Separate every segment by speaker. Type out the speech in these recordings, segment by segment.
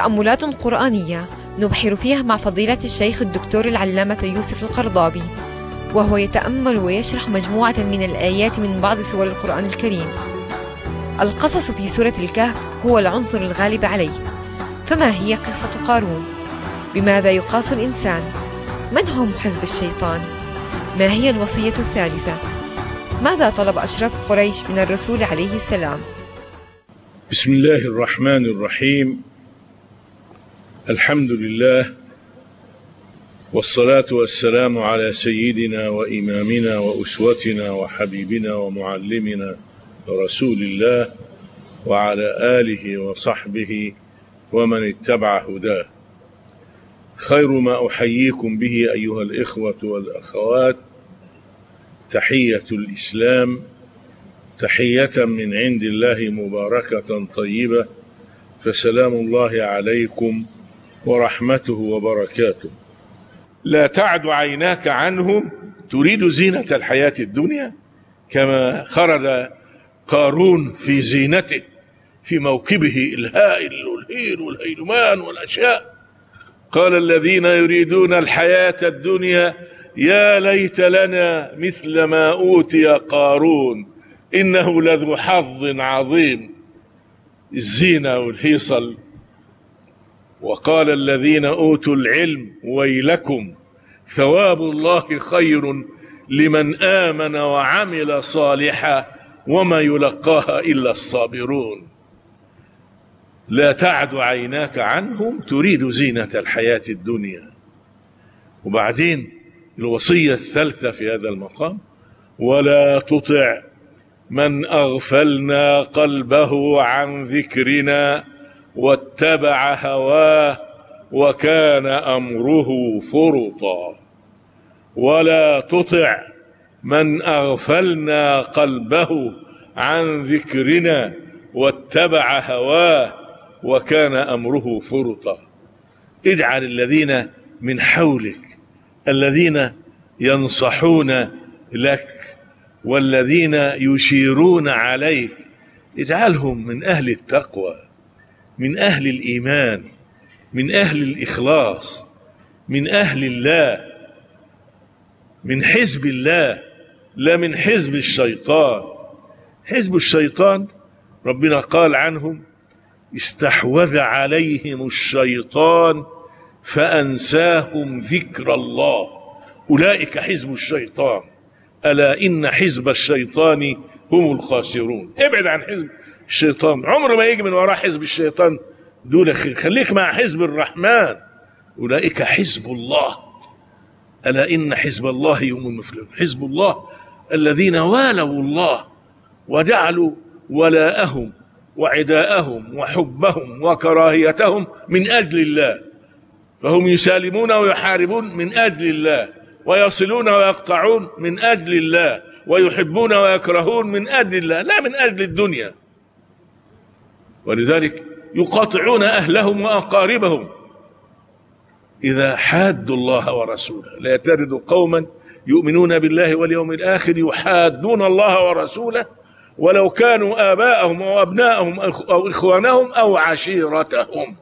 Speaker 1: تأملات قرآنية نبحر فيها مع فضيلة الشيخ الدكتور العلامة يوسف القرضابي وهو يتأمل ويشرح مجموعة من الآيات من بعض سور القرآن الكريم القصص في سورة الكهف هو العنصر الغالب عليه فما هي قصة قارون؟ بماذا يقاس الإنسان؟ من هم حزب الشيطان؟ ما هي الوصية الثالثة؟ ماذا طلب أشراف قريش من الرسول عليه السلام؟
Speaker 2: بسم الله الرحمن الرحيم الحمد لله والصلاة والسلام على سيدنا وإمامنا وأسوتنا وحبيبنا ومعلمنا رسول الله وعلى آله وصحبه ومن اتبع هداه. خير ما أحييكم به أيها الإخوة والأخوات. تحية الإسلام. تحية من عند الله مباركة طيبة. فسلام الله عليكم ورحمته وبركاته. لا تعد عيناك عنهم. تريد زينة الحياة الدنيا؟ كما خرج قارون في زينته في موكبه الهائل والهيل والهيلمان والأشياء. قال الذين يريدون الحياة الدنيا يا ليت لنا مثل ما أوتي قارون إنه لذو حظ عظيم. الزينة والهيصل وقال الذين أوتوا العلم ويلكم ثواب الله خير لمن آمن وعمل صالحا وما يلقاها إلا الصابرون. لا تعد عيناك عنهم تريد زينة الحياة الدنيا. وبعدين الوصية الثالثة في هذا المقام ولا تطع من أغفلنا قلبه عن ذكرنا. واتبع هواه وكان أمره فرطا. ولا تطع من أغفلنا قلبه عن ذكرنا واتبع هواه وكان أمره فرطا. اجعل الذين من حولك الذين ينصحون لك والذين يشيرون عليك. اجعلهم من أهل التقوى. من أهل الإيمان من أهل الإخلاص من أهل الله من حزب الله لا من حزب الشيطان. حزب الشيطان ربنا قال عنهم استحوذ عليهم الشيطان فأنساهم ذكر الله. أولئك حزب الشيطان. ألا إن حزب الشيطان هم الخاسرون. ابعد عن حزب الشيطان. عمره ما يجي من وراء حزب الشيطان دول خليك مع حزب الرحمن. أولئك حزب الله. ألا إن حزب الله هم المفلحون حزب الله الذين والوا الله وجعلوا ولاءهم وعداءهم وحبهم وكراهيتهم من أجل الله. فهم يسالمون ويحاربون من أجل الله. ويصلون ويقطعون من أجل الله. ويحبون ويكرهون من أجل الله. لا من أجل الدنيا. ولذلك يقاطعون أهلهم وأقاربهم. إذا حادوا الله ورسوله لا ترد قوما يؤمنون بالله واليوم الآخر يحادون الله ورسوله ولو كانوا آباءهم أو أبناءهم أو إخوانهم أو عشيرتهم.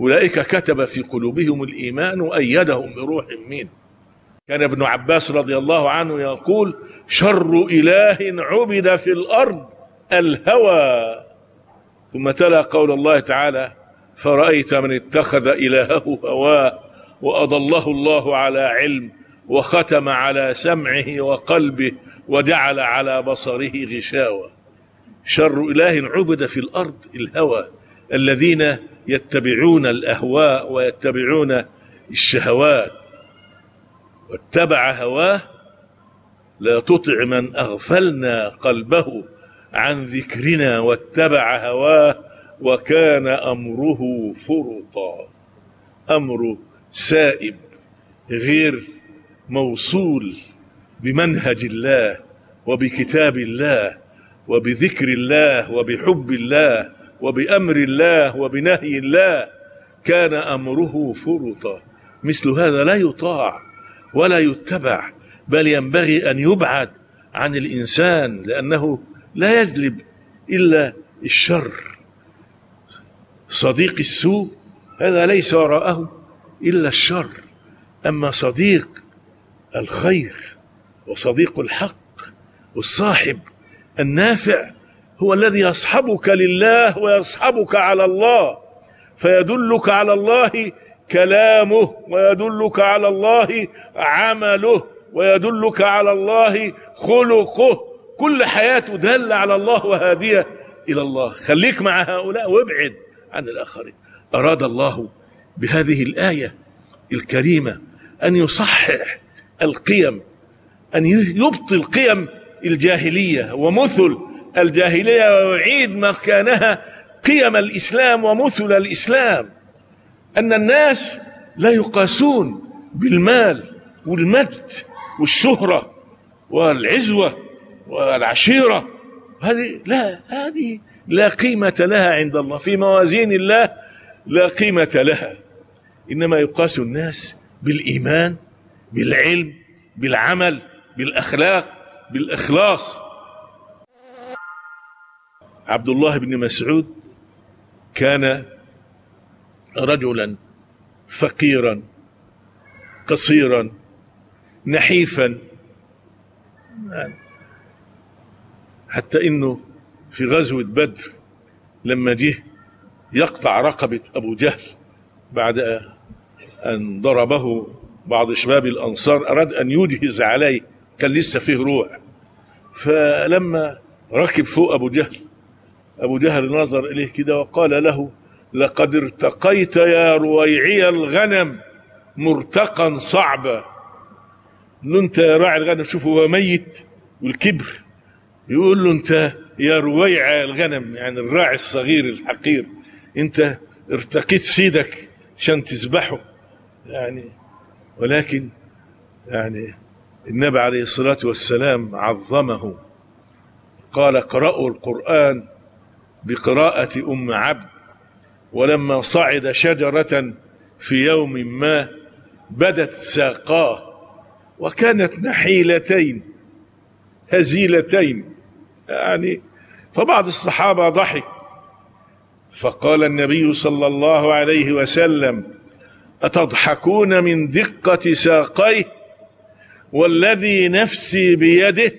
Speaker 2: أولئك كتب في قلوبهم الإيمان وأيدهم بروح منه كان ابن عباس رضي الله عنه يقول شر إله عبد في الأرض الهوى. ثم تلا قول الله تعالى فرأيت من اتخذ إلهه هواه وأضله الله على علم وختم على سمعه وقلبه وجعل على بصره غشاوة شر إله عبد في الأرض الهوى الذين يتبعون الأهواء ويتبعون الشهوات. واتبع هواه لا تطع من أغفلنا قلبه عن ذكرنا واتبع هواه وكان أمره فرطا. أمر سائب غير موصول بمنهج الله وبكتاب الله وبذكر الله وبحب الله وبأمر الله وبنهي الله كان أمره فرطا. مثل هذا لا يطاع ولا يتبع بل ينبغي أن يبعد عن الإنسان لأنه لا يجلب إلا الشر. صديق السوء هذا ليس وراءه إلا الشر. أما صديق الخير وصديق الحق والصاحب النافع هو الذي يصحبك لله ويصحبك على الله فيدلك على الله كلامه ويدلك على الله عمله ويدلك على الله خلقه. كل حياته دالة على الله وهادية إلى الله. خليك مع هؤلاء وابعد عن الآخرين. أراد الله بهذه الآية الكريمة أن يصحح القيم أن يبطل قيم الجاهلية ومثل الجاهلية ويعيد مكانها قيم الإسلام ومثل الإسلام. أن الناس لا يقاسون بالمال والمجد والشهرة والعزوة والعشيرة. هذه لا هذه لا قيمة لها عند الله. في موازين الله لا قيمة لها. إنما يقاس الناس بالإيمان بالعلم بالعمل بالأخلاق بالإخلاص. عبد الله بن مسعود كان رجلا فقيرا قصيرا نحيفا. حتى إنه في غزوة بدر لما جه يقطع رقبة أبو جهل بعد أن ضربه بعض شباب الأنصار أراد أن يجهز عليه كان لسه فيه روح. فلما ركب فوق أبو جهل أبو جهل نظر إليه كده وقال له لقد ارتقيت يا رويعي الغنم مرتقا صعبا. انت يا راعي الغنم شوف هو ميت والكبر. يقول له انت يا رويع الغنم يعني الراعي الصغير الحقير انت ارتقيت سيدك عشان تذبحه. يعني ولكن يعني النبي عليه الصلاة والسلام عظمه. قال اقرأوا القرآن بقراءة أم عبد ولما صعد شجرة في يوم ما بدت ساقاه وكانت نحيلتين هزيلتين يعني فبعض الصحابة ضحك. فقال النبي صلى الله عليه وسلم أتضحكون من دقة ساقيه؟ والذي نفسي بيده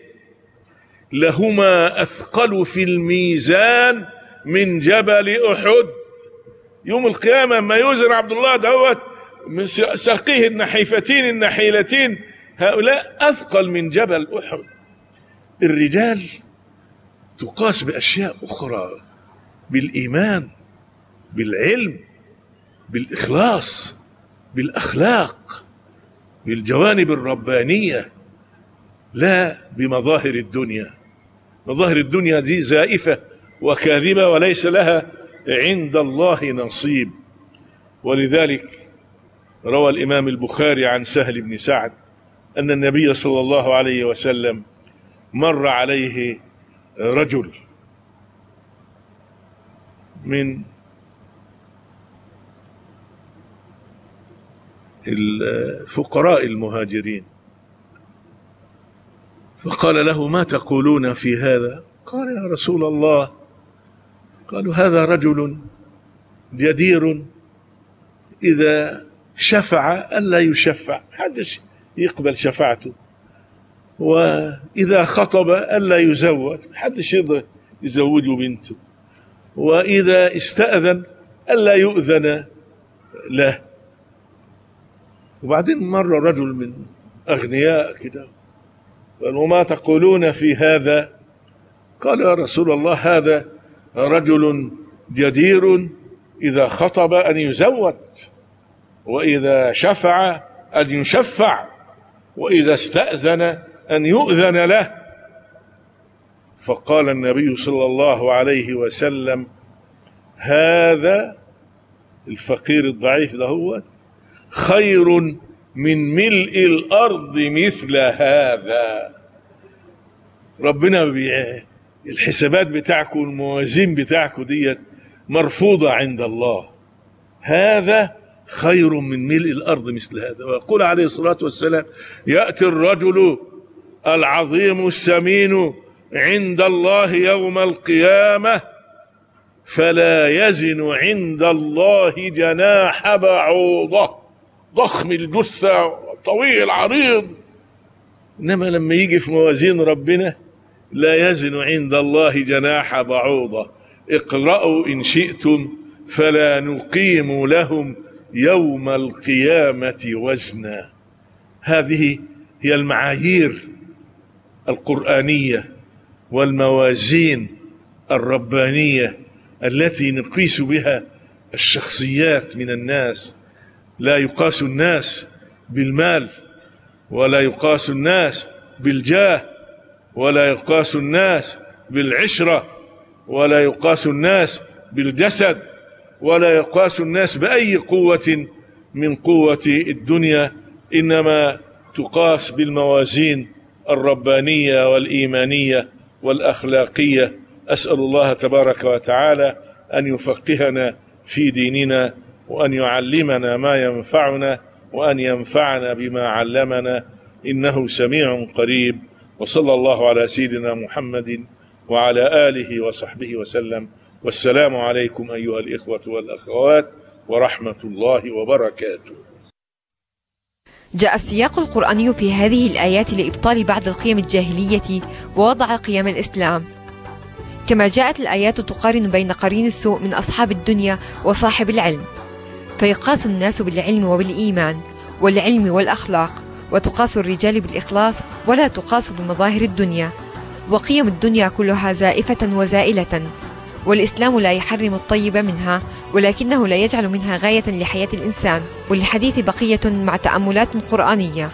Speaker 2: لهما أثقل في الميزان من جبل أحد. يوم القيامة ما يوزن عبد الله دوت من ساقيه النحيفتين النحيلتين هؤلاء أثقل من جبل أحد. الرجال تقاس بأشياء أخرى بالإيمان بالعلم بالإخلاص بالأخلاق بالجوانب الربانية لا بمظاهر الدنيا. مظاهر الدنيا دي زائفة وكاذبة وليس لها عند الله نصيب. ولذلك روى الإمام البخاري عن سهل بن سعد أن النبي صلى الله عليه وسلم مر عليه رجل من الفقراء المهاجرين. فقال له ما تقولون في هذا؟ قال يا رسول الله. قالوا هذا رجل جدير إذا شفع ألا يشفع. حدش يقبل شفاعته وإذا خطب ألا يزوج. حدش يرضى يزوجه بنته. وإذا استأذن ألا يؤذن له. وبعدين مر رجل من أغنياء كده. قال وما تقولون في هذا؟ قال يا رسول الله هذا رجل جدير إذا خطب أن يزوج وإذا شفع أن يشفع وإذا استأذن أن يؤذن له. فقال النبي صلى الله عليه وسلم هذا الفقير الضعيف ده هو خير من ملء الأرض مثل هذا. ربنا الحسابات بتاعكم والموازين بتاعكم ديت مرفوضة عند الله. هذا خير من ملء الأرض مثل هذا. ويقول عليه الصلاة والسلام يأتي الرجل العظيم السمين عند الله يوم القيامة فلا يزن عند الله جناح بعوضة. ضخم الجثة طويل عريض. إنما لما يجي في موازين ربنا لا يزن عند الله جناح بعوضة. اقرأوا إن شئتم فلا نقيم لهم يوم القيامة وزنا. هذه هي المعايير القرآنية والموازين الربانية التي نقيس بها الشخصيات من الناس. لا يقاس الناس بالمال ولا يقاس الناس بالجاه ولا يقاس الناس بالعشرة ولا يقاس الناس بالجسد ولا يقاس الناس بأي قوة من قوة الدنيا. إنما تقاس بالموازين الربانية والإيمانية والأخلاقية. أسأل الله تبارك وتعالى أن يفقهنا في ديننا وأن يعلمنا ما ينفعنا وأن ينفعنا بما علمنا. إنه سميع قريب. وصلى الله على سيدنا محمد وعلى آله وصحبه وسلم. والسلام عليكم أيها الإخوة والأخوات ورحمة الله وبركاته.
Speaker 1: جاء السياق القرآني في هذه الآيات لإبطال بعض القيم الجاهلية ووضع قيم الإسلام. كما جاءت الآيات تقارن بين قرين السوء من أصحاب الدنيا وصاحب العلم فيقاس الناس بالعلم وبالإيمان والعلم والأخلاق وتقاس الرجال بالإخلاص ولا تقاس بمظاهر الدنيا. وقيم الدنيا كلها زائفة وزائلة. والإسلام لا يحرم الطيب منها ولكنه لا يجعل منها غاية لحياة الإنسان. وللحديث بقية مع تأملات قرآنية.